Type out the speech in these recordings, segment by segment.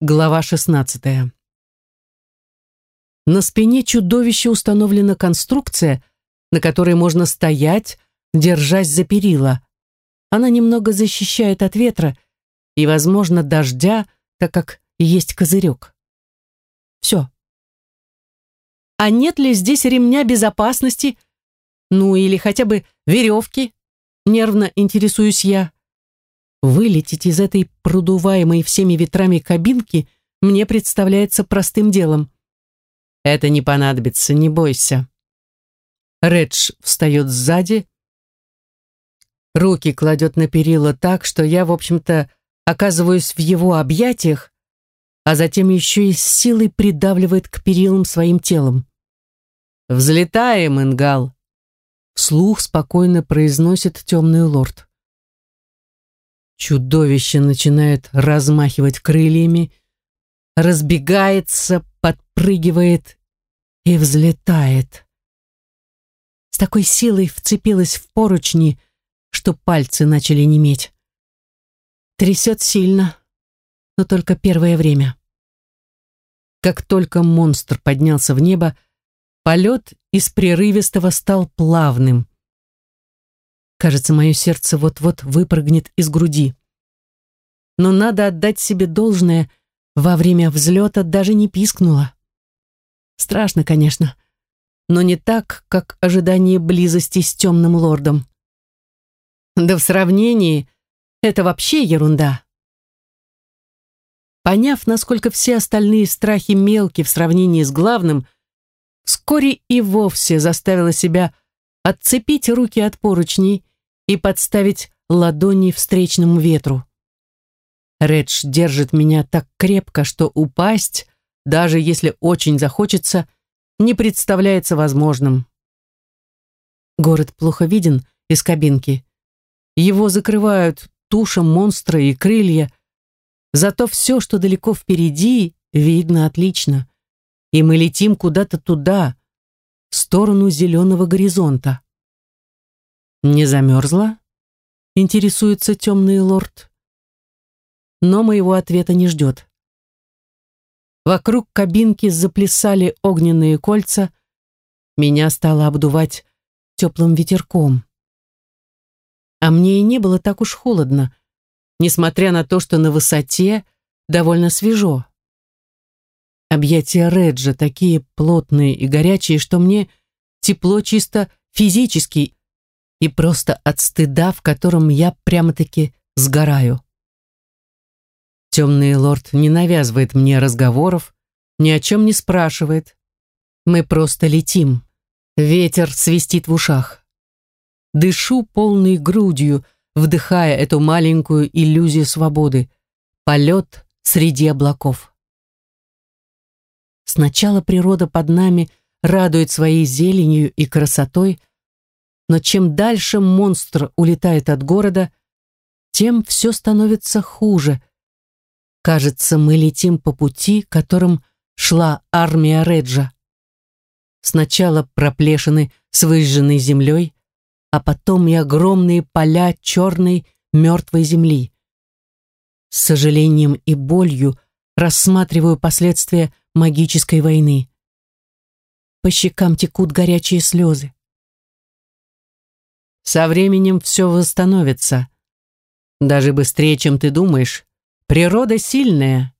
Глава 16. На спине чудовища установлена конструкция, на которой можно стоять, держась за перила. Она немного защищает от ветра и, возможно, дождя, так как есть козырек. Все. А нет ли здесь ремня безопасности? Ну или хотя бы веревки? Нервно интересуюсь я. Вылететь из этой продуваемой всеми ветрами кабинки мне представляется простым делом. Это не понадобится, не бойся. Редж встает сзади, руки кладет на перила так, что я, в общем-то, оказываюсь в его объятиях, а затем еще и с силой придавливает к перилам своим телом. «Взлетаем, Ингал!» Слух спокойно произносит темный лорд. Чудовище начинает размахивать крыльями, разбегается, подпрыгивает и взлетает. С такой силой вцепилась в поручни, что пальцы начали неметь. Трясет сильно, но только первое время. Как только монстр поднялся в небо, полет из прерывистого стал плавным. Кажется, мое сердце вот-вот выпрыгнет из груди. Но надо отдать себе должное, во время взлета даже не пискнула. Страшно, конечно, но не так, как ожидание близости с темным лордом. Да в сравнении это вообще ерунда. Поняв, насколько все остальные страхи мелки в сравнении с главным, вскоре и вовсе заставила себя отцепить руки от поручней и подставить ладони встречному ветру. Редж держит меня так крепко, что упасть, даже если очень захочется, не представляется возможным. Город плохо виден из кабинки. Его закрывают туша монстра и крылья, зато все, что далеко впереди, видно отлично. И мы летим куда-то туда, в сторону зеленого горизонта. «Не замерзла?» — интересуется темный лорд. Но моего ответа не ждет. Вокруг кабинки заплясали огненные кольца, меня стало обдувать теплым ветерком. А мне и не было так уж холодно, несмотря на то, что на высоте довольно свежо. Объятия Реджа такие плотные и горячие, что мне тепло чисто физически и просто от стыда, в котором я прямо-таки сгораю. Темный лорд не навязывает мне разговоров, ни о чем не спрашивает. Мы просто летим. Ветер свистит в ушах. Дышу полной грудью, вдыхая эту маленькую иллюзию свободы. Полет среди облаков. Сначала природа под нами радует своей зеленью и красотой, но чем дальше монстр улетает от города, тем все становится хуже. Кажется, мы летим по пути, которым шла армия Реджа. Сначала проплешины с выжженной землей, а потом и огромные поля черной мертвой земли. С сожалением и болью рассматриваю последствия магической войны. По щекам текут горячие слезы. Со временем все восстановится. Даже быстрее, чем ты думаешь. Природа сильная.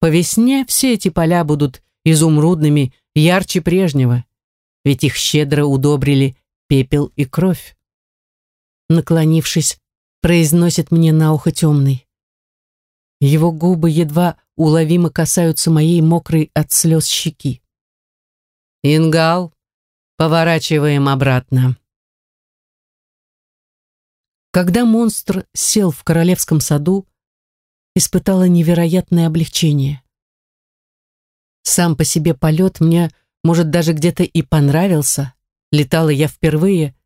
По весне все эти поля будут изумрудными, ярче прежнего, ведь их щедро удобрили пепел и кровь. Наклонившись, произносит мне на ухо темный. Его губы едва уловимо касаются моей мокрой от слез щеки. «Ингал, поворачиваем обратно». Когда монстр сел в королевском саду, испытала невероятное облегчение. Сам по себе полет мне, может, даже где-то и понравился. Летала я впервые,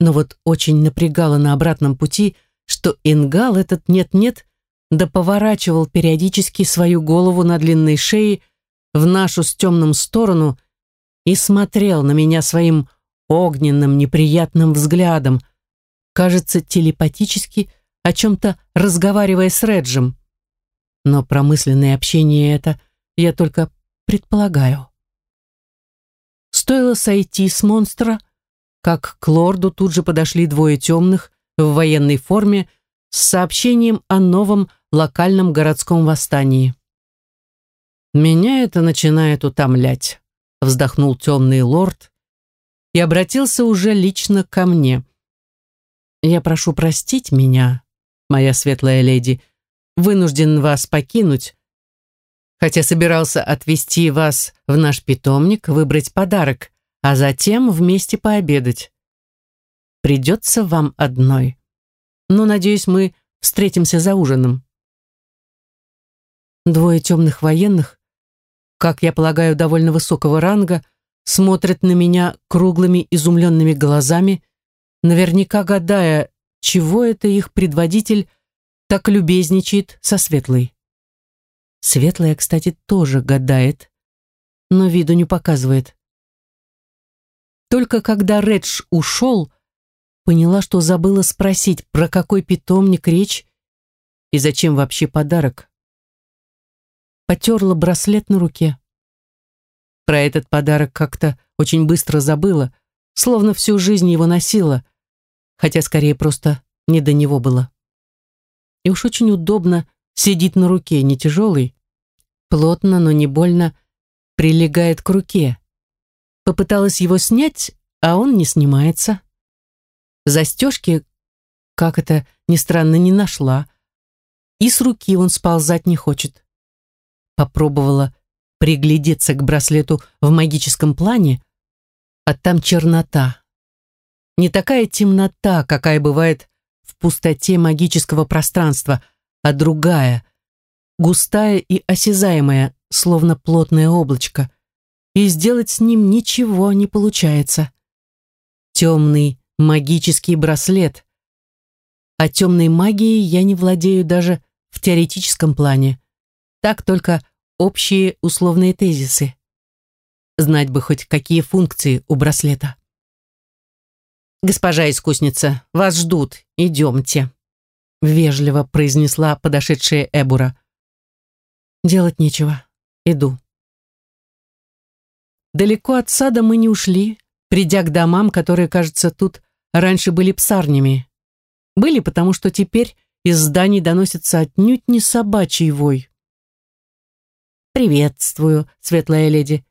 но вот очень напрягало на обратном пути, что ингал этот нет-нет, да поворачивал периодически свою голову на длинной шее в нашу с темным сторону и смотрел на меня своим огненным неприятным взглядом, кажется, телепатически о чем-то разговаривая с Реджем. но промысленное общение это я только предполагаю. Стоило сойти с монстра, как к лорду тут же подошли двое темных в военной форме с сообщением о новом локальном городском восстании. «Меня это начинает утомлять», — вздохнул темный лорд и обратился уже лично ко мне. «Я прошу простить меня, моя светлая леди, вынужден вас покинуть, хотя собирался отвезти вас в наш питомник, выбрать подарок, а затем вместе пообедать. Придется вам одной. Но, надеюсь, мы встретимся за ужином. Двое темных военных, как я полагаю, довольно высокого ранга, смотрят на меня круглыми изумленными глазами, наверняка гадая, чего это их предводитель так любезничает со Светлой. Светлая, кстати, тоже гадает, но виду не показывает. Только когда Редж ушел, поняла, что забыла спросить, про какой питомник речь и зачем вообще подарок. Потерла браслет на руке. Про этот подарок как-то очень быстро забыла, словно всю жизнь его носила, хотя скорее просто не до него было. И уж очень удобно сидит на руке, не тяжелый, плотно, но не больно, прилегает к руке. Попыталась его снять, а он не снимается. Застежки, как это ни странно, не нашла. И с руки он сползать не хочет. Попробовала приглядеться к браслету в магическом плане, а там чернота. Не такая темнота, какая бывает в пустоте магического пространства, а другая, густая и осязаемая, словно плотное облачко, и сделать с ним ничего не получается. Темный магический браслет. А темной магией я не владею даже в теоретическом плане. Так только общие условные тезисы. Знать бы хоть какие функции у браслета. «Госпожа искусница, вас ждут, идемте», — вежливо произнесла подошедшая Эбура. Делать нечего. Иду. Далеко от сада мы не ушли, придя к домам, которые, кажется, тут раньше были псарнями. Были, потому что теперь из зданий доносится отнюдь не собачий вой. «Приветствую, светлая леди».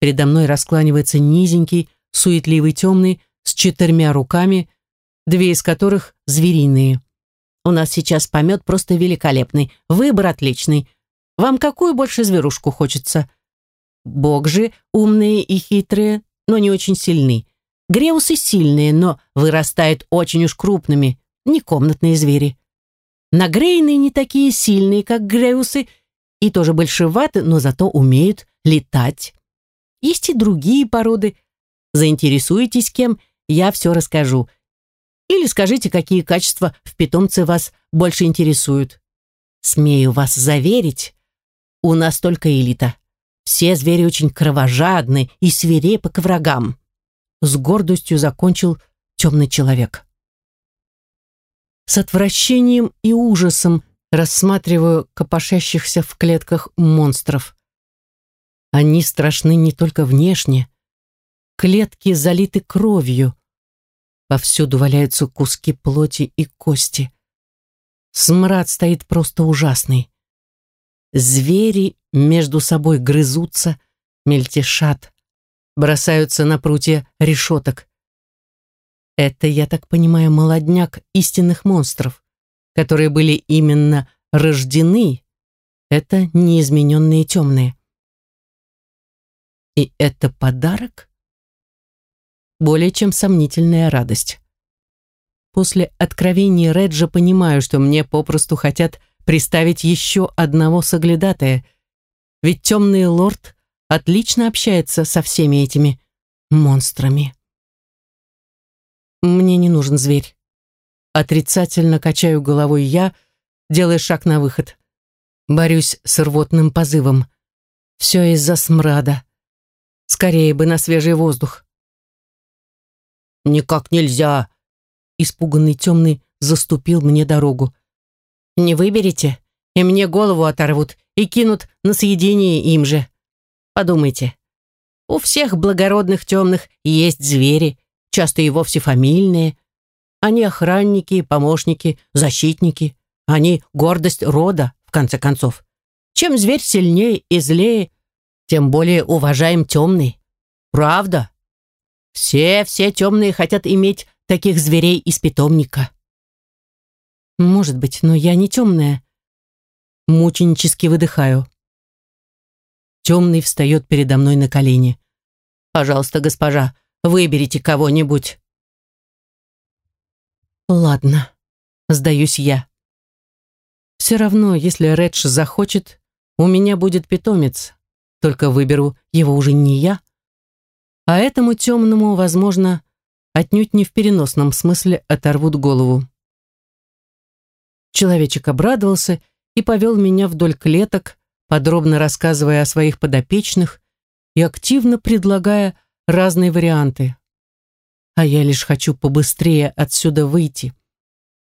Передо мной раскланивается низенький, суетливый темный, с четырьмя руками, две из которых звериные. «У нас сейчас помет просто великолепный, выбор отличный. Вам какую больше зверушку хочется? Бог же умные и хитрые, но не очень сильны. Греусы сильные, но вырастают очень уж крупными, не комнатные звери. Нагрейные не такие сильные, как греусы, и тоже большеваты, но зато умеют летать. Есть и другие породы. Заинтересуетесь кем, я все расскажу. Или скажите, какие качества в питомце вас больше интересуют. Смею вас заверить, у нас только элита. Все звери очень кровожадны и свирепы к врагам. С гордостью закончил темный человек. С отвращением и ужасом рассматриваю копошащихся в клетках монстров. Они страшны не только внешне. Клетки залиты кровью. Повсюду валяются куски плоти и кости. Смрад стоит просто ужасный. Звери между собой грызутся, мельтешат, бросаются на прутья решеток. Это, я так понимаю, молодняк истинных монстров, которые были именно рождены, это неизмененные темные. И это подарок? Более чем сомнительная радость. После откровений Реджа понимаю, что мне попросту хотят приставить еще одного соглядатая, ведь темный лорд отлично общается со всеми этими монстрами. Мне не нужен зверь. Отрицательно качаю головой я, делая шаг на выход. Борюсь с рвотным позывом. Все из-за смрада. Скорее бы на свежий воздух. «Никак нельзя!» Испуганный темный заступил мне дорогу. Не выберете, и мне голову оторвут и кинут на съедение им же. Подумайте, у всех благородных темных есть звери, часто и вовсе фамильные. Они охранники, помощники, защитники. Они гордость рода, в конце концов. Чем зверь сильнее и злее, тем более уважаем темный. Правда? Все, все темные хотят иметь таких зверей из питомника. Может быть, но я не темная. Мученически выдыхаю. Темный встает передо мной на колени. Пожалуйста, госпожа, выберите кого-нибудь. Ладно, сдаюсь я. Все равно, если Редж захочет, у меня будет питомец, только выберу его уже не я, а этому темному, возможно, отнюдь не в переносном смысле оторвут голову. Человечек обрадовался и повел меня вдоль клеток, подробно рассказывая о своих подопечных и активно предлагая разные варианты. А я лишь хочу побыстрее отсюда выйти.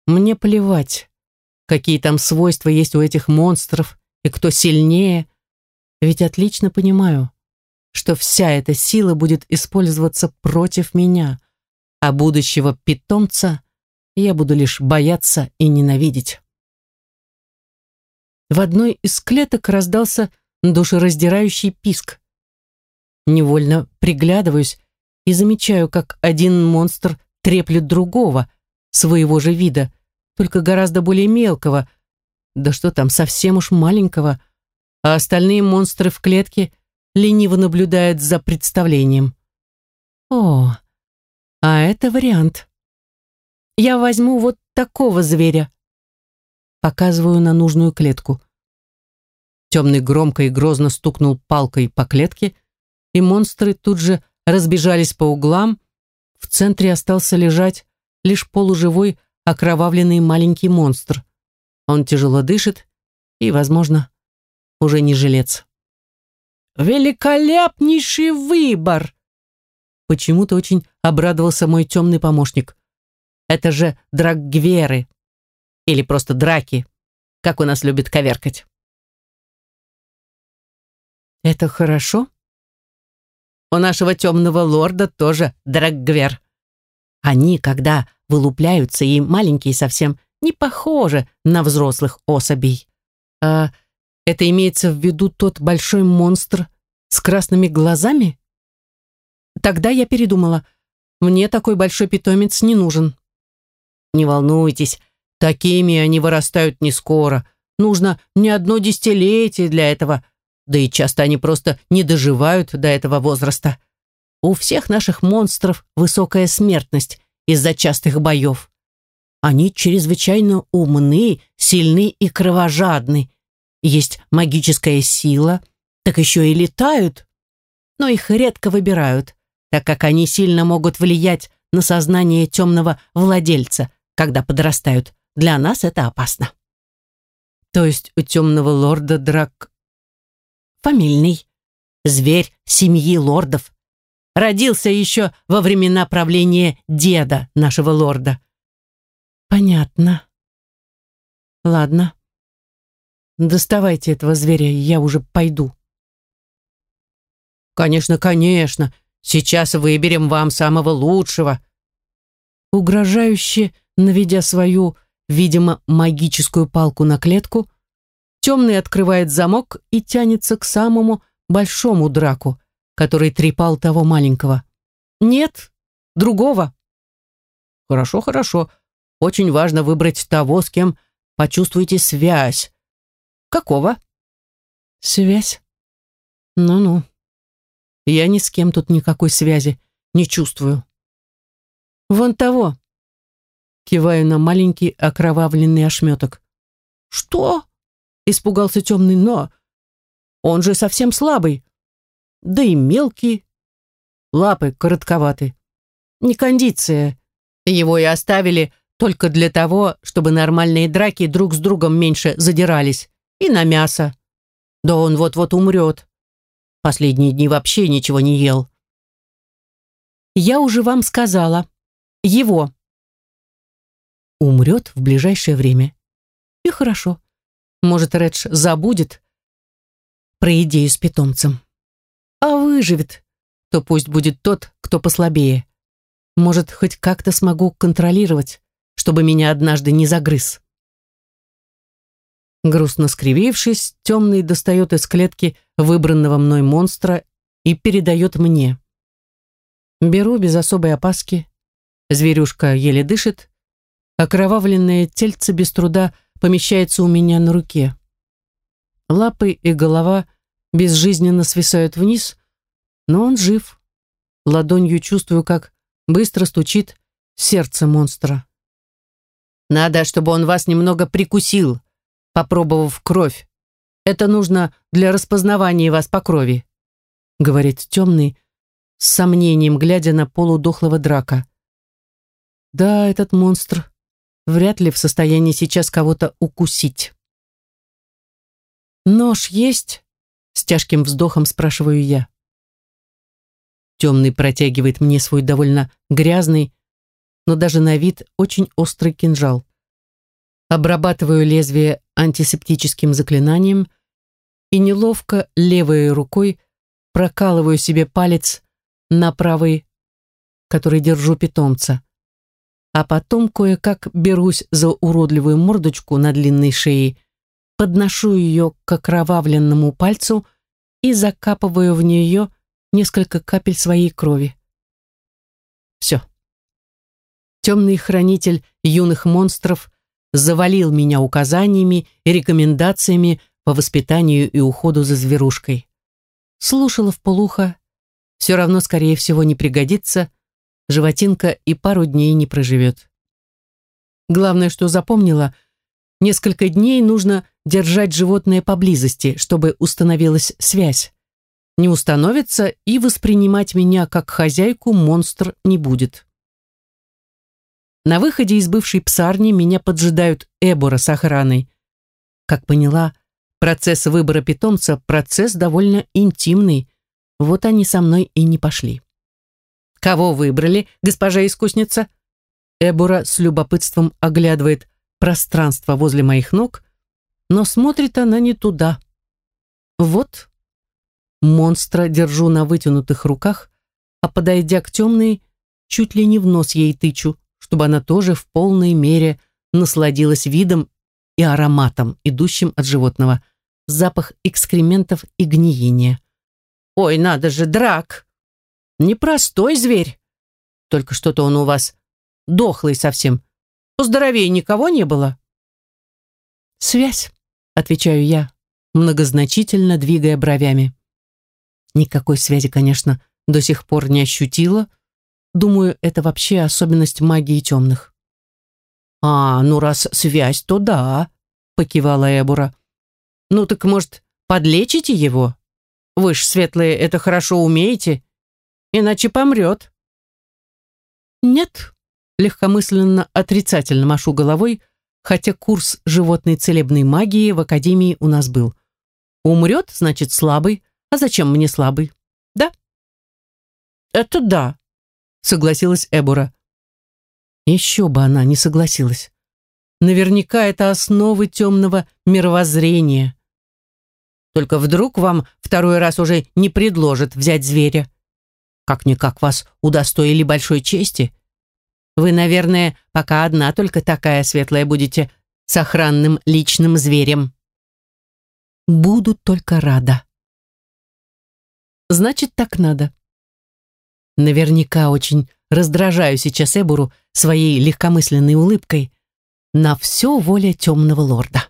Мне плевать, какие там свойства есть у этих монстров и кто сильнее, ведь отлично понимаю, что вся эта сила будет использоваться против меня, а будущего питомца я буду лишь бояться и ненавидеть. В одной из клеток раздался душераздирающий писк. Невольно приглядываюсь и замечаю, как один монстр треплет другого, своего же вида, только гораздо более мелкого, да что там, совсем уж маленького, а остальные монстры в клетке лениво наблюдают за представлением. О, а это вариант. Я возьму вот такого зверя. Показываю на нужную клетку. Темный громко и грозно стукнул палкой по клетке, и монстры тут же разбежались по углам. В центре остался лежать лишь полуживой окровавленный маленький монстр. Он тяжело дышит и, возможно, уже не жилец. «Великолепнейший выбор!» Почему-то очень обрадовался мой темный помощник. «Это же драггверы. Или просто драки, как у нас любят коверкать». «Это хорошо?» «У нашего темного лорда тоже драггвер. Они, когда вылупляются и маленькие совсем, не похожи на взрослых особей. А это имеется в виду тот большой монстр с красными глазами? Тогда я передумала. Мне такой большой питомец не нужен. Не волнуйтесь, такими они вырастают не скоро. Нужно не одно десятилетие для этого, да и часто они просто не доживают до этого возраста. У всех наших монстров высокая смертность, из-за частых боев. Они чрезвычайно умны, сильны и кровожадны. Есть магическая сила, так еще и летают. Но их редко выбирают, так как они сильно могут влиять на сознание темного владельца, когда подрастают. Для нас это опасно. То есть у темного лорда драк... Фамильный. Зверь семьи лордов. Родился еще во времена правления деда нашего лорда. Понятно. Ладно. Доставайте этого зверя, я уже пойду. Конечно, конечно. Сейчас выберем вам самого лучшего. Угрожающе, наведя свою, видимо, магическую палку на клетку, темный открывает замок и тянется к самому большому драку, который трепал того маленького. Нет, другого. Хорошо, хорошо. Очень важно выбрать того, с кем почувствуете связь. Какого? Связь? Ну-ну. Я ни с кем тут никакой связи не чувствую. Вон того. Киваю на маленький окровавленный ошметок. Что? Испугался темный, но... Он же совсем слабый да и мелкий. Лапы коротковаты. Не кондиция. Его и оставили только для того, чтобы нормальные драки друг с другом меньше задирались. И на мясо. Да он вот-вот умрет. Последние дни вообще ничего не ел. Я уже вам сказала. Его. Умрет в ближайшее время. И хорошо. Может, Редж забудет про идею с питомцем. А выживет, то пусть будет тот, кто послабее. Может, хоть как-то смогу контролировать, чтобы меня однажды не загрыз. Грустно скривившись, темный достает из клетки выбранного мной монстра и передает мне. Беру без особой опаски. Зверюшка еле дышит. Окровавленное тельце без труда помещается у меня на руке. Лапы и голова безжизненно свисают вниз, но он жив. Ладонью чувствую, как быстро стучит сердце монстра. «Надо, чтобы он вас немного прикусил, попробовав кровь. Это нужно для распознавания вас по крови», говорит темный, с сомнением глядя на полудохлого драка. «Да, этот монстр вряд ли в состоянии сейчас кого-то укусить». «Нож есть?» С тяжким вздохом спрашиваю я. Темный протягивает мне свой довольно грязный, но даже на вид очень острый кинжал. Обрабатываю лезвие антисептическим заклинанием и неловко левой рукой прокалываю себе палец на правый, который держу питомца. А потом кое-как берусь за уродливую мордочку на длинной шее подношу ее к окровавленному пальцу и закапываю в нее несколько капель своей крови. Все. Темный хранитель юных монстров завалил меня указаниями и рекомендациями по воспитанию и уходу за зверушкой. Слушала в полухо, все равно, скорее всего, не пригодится, животинка и пару дней не проживет. Главное, что запомнила, Несколько дней нужно держать животное поблизости, чтобы установилась связь. Не установится и воспринимать меня как хозяйку монстр не будет. На выходе из бывшей псарни меня поджидают Эбора с охраной. Как поняла, процесс выбора питомца – процесс довольно интимный. Вот они со мной и не пошли. «Кого выбрали, госпожа искусница?» Эбора с любопытством оглядывает пространство возле моих ног, но смотрит она не туда. Вот, монстра держу на вытянутых руках, а подойдя к темной, чуть ли не в нос ей тычу, чтобы она тоже в полной мере насладилась видом и ароматом, идущим от животного, запах экскрементов и гниения. «Ой, надо же, драк! Непростой зверь! Только что-то он у вас дохлый совсем, Поздоровее никого не было?» «Связь», — отвечаю я, многозначительно двигая бровями. Никакой связи, конечно, до сих пор не ощутила. Думаю, это вообще особенность магии темных. «А, ну раз связь, то да», — покивала Эбура. «Ну так, может, подлечите его? Вы ж, светлые, это хорошо умеете, иначе помрет». «Нет», легкомысленно отрицательно машу головой, хотя курс животной целебной магии в академии у нас был. Умрет, значит, слабый. А зачем мне слабый? Да? Это да, согласилась Эбора. Еще бы она не согласилась. Наверняка это основы темного мировоззрения. Только вдруг вам второй раз уже не предложат взять зверя. Как-никак вас удостоили большой чести. Вы, наверное, пока одна только такая светлая будете с охранным личным зверем. Буду только рада. Значит, так надо. Наверняка очень раздражаю сейчас Эбуру своей легкомысленной улыбкой. На все воля темного лорда.